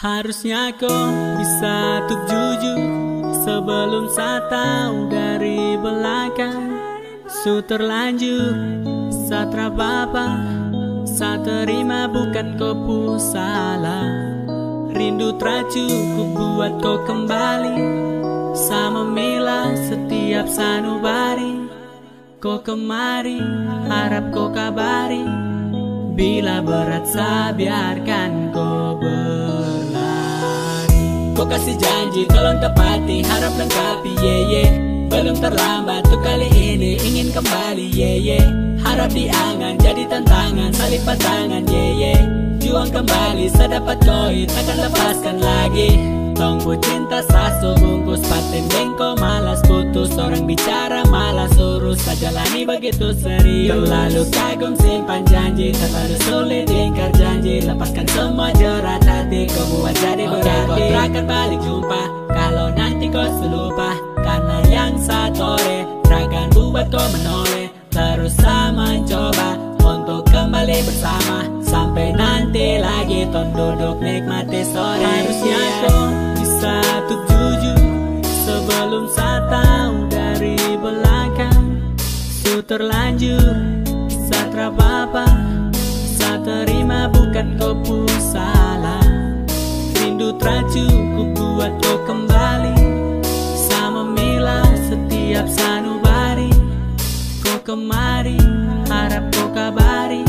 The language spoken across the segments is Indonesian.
Harusnya kau bisa tuh jujur Sebelum saya tahu dari belakang. Su terlanjur Satra bapa Saya terima bukan kau salah Rindu teracu ku buat kau kembali. Sama memilah setiap sanubari. Kau kemari harap kau kabari. Bila berat saya biarkan kau Kau kasih janji tolong tepati harap lengkapi yeah, yeah. Belum terlambat tuh kali ini ingin kembali yeah, yeah. Harap diangan jadi tantangan salip pasangan yeah, yeah. Juang kembali sedapat koi takkan lepaskan lagi Tongku cinta saso bungkus paten bengko malas putus Orang bicara malas urus jalani begitu serius Terlalu kagum simpan janji Terlalu sulit ingkar janji Lepaskan semua hati Kau buat jadi berarti Kau terakan balik jumpa. Kalau nanti kau selupa Karena yang satore Terakan buat kau menoleh Terus sama coba Untuk kembali bersama. Sampai nanti lagi Ton duduk nikmati sore. Harusnya kau satu jujur sebelum saya tahu dari belakang. Su terlanjur satra apa Saya terima setiap sanubari Kau kemari harap kau kabari.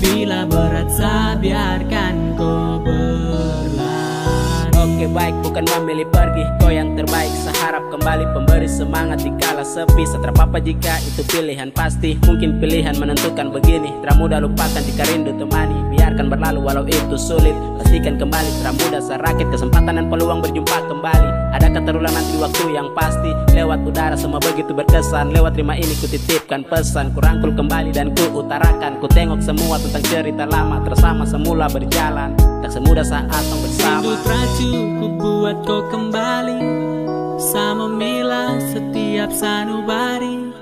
Bila berat saya biarkan kau berlari. Oke baik bukan memilih pergi. Kau yang terbaik seharap kembali Pemberi semangat di kala sepi. Setelah apa jika itu pilihan? Pasti Mungkin pilihan menentukan begini. Teramudah lupakan jika rindu temani. Biarkan berlalu walau itu sulit. Pastikan kembali teramudah serakit. Kesempatan dan peluang berjumpa kembali. Ada terulang nanti waktu yang pasti. Lewat udara semua begitu berkesan. Lewat terima ini ku titipkan pesan. Ku rangkul kembali dan ku utarakan. Ku tengok semua tentang cerita lama. Tersama semula berjalan. Tak semudah saat bersama. Ku buat kau kembali setiap sanubari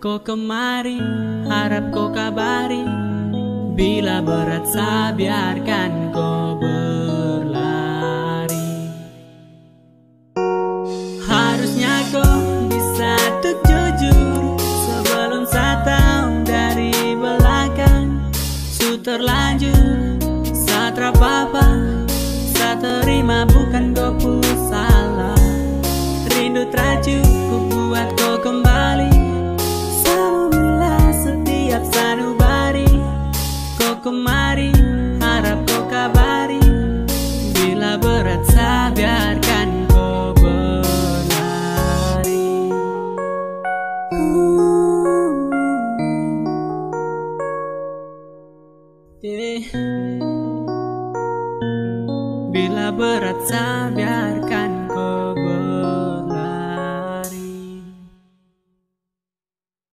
Kau kemari harap kau kabari. Bila berat saya biarkan berlari. Harusnya kau bisa tuh jujur Sebelum saya tahu dari belakang. Su terlanjur Satra papa terima bukan kemari harap kau kabari Bila berat saya biarkan kau berlari yeah. Bila berat saya